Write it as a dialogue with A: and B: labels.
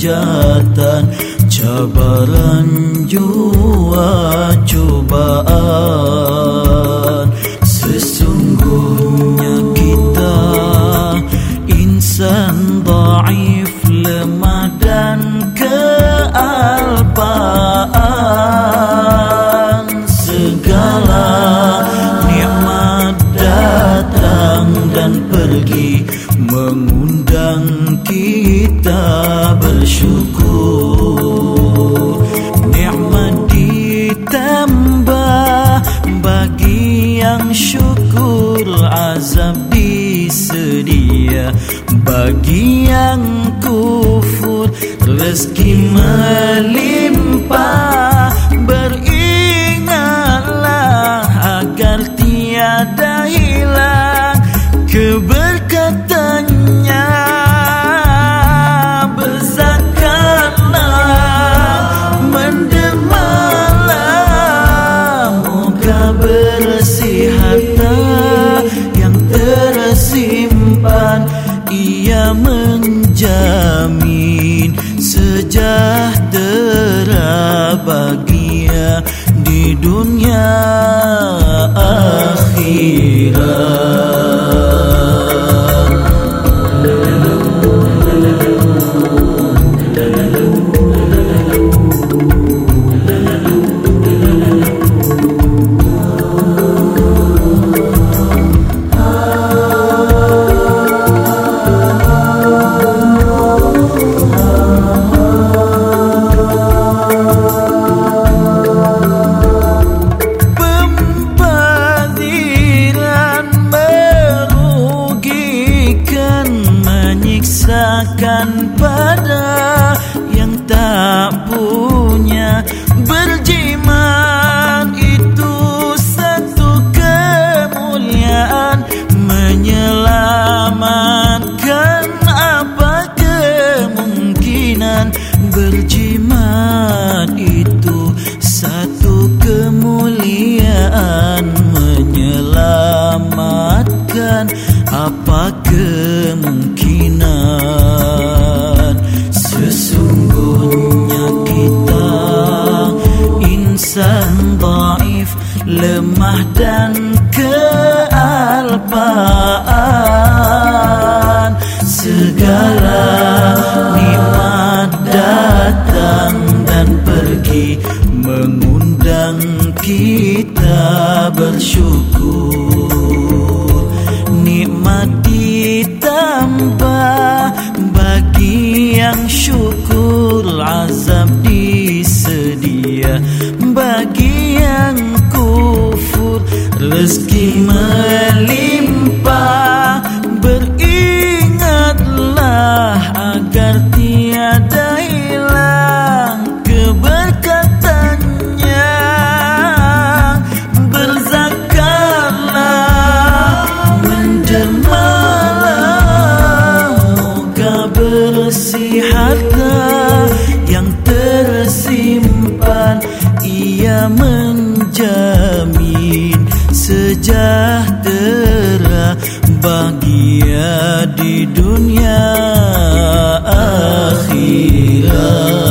A: hujatan cabaran jua cobaan mengundang kita bersyukur. Nikmat ditambah bagi yang syukur. Azab disedia bagi yang kufur. Rezeki melimpah menjamin sejahtera bahagia Menyiksakan pada yang tak Sesungguhnya kita insan daif Lemah dan kealpaan. Segala nikmat datang dan pergi Mengundang kita bersyukur bagi yang kufur. Rezeki melimpah. Beringatlah agar tiada hilang keberkatannya. Berzakatlah mendermalah. Moga bersih harta sejahtera bahagia di dunia akhirat.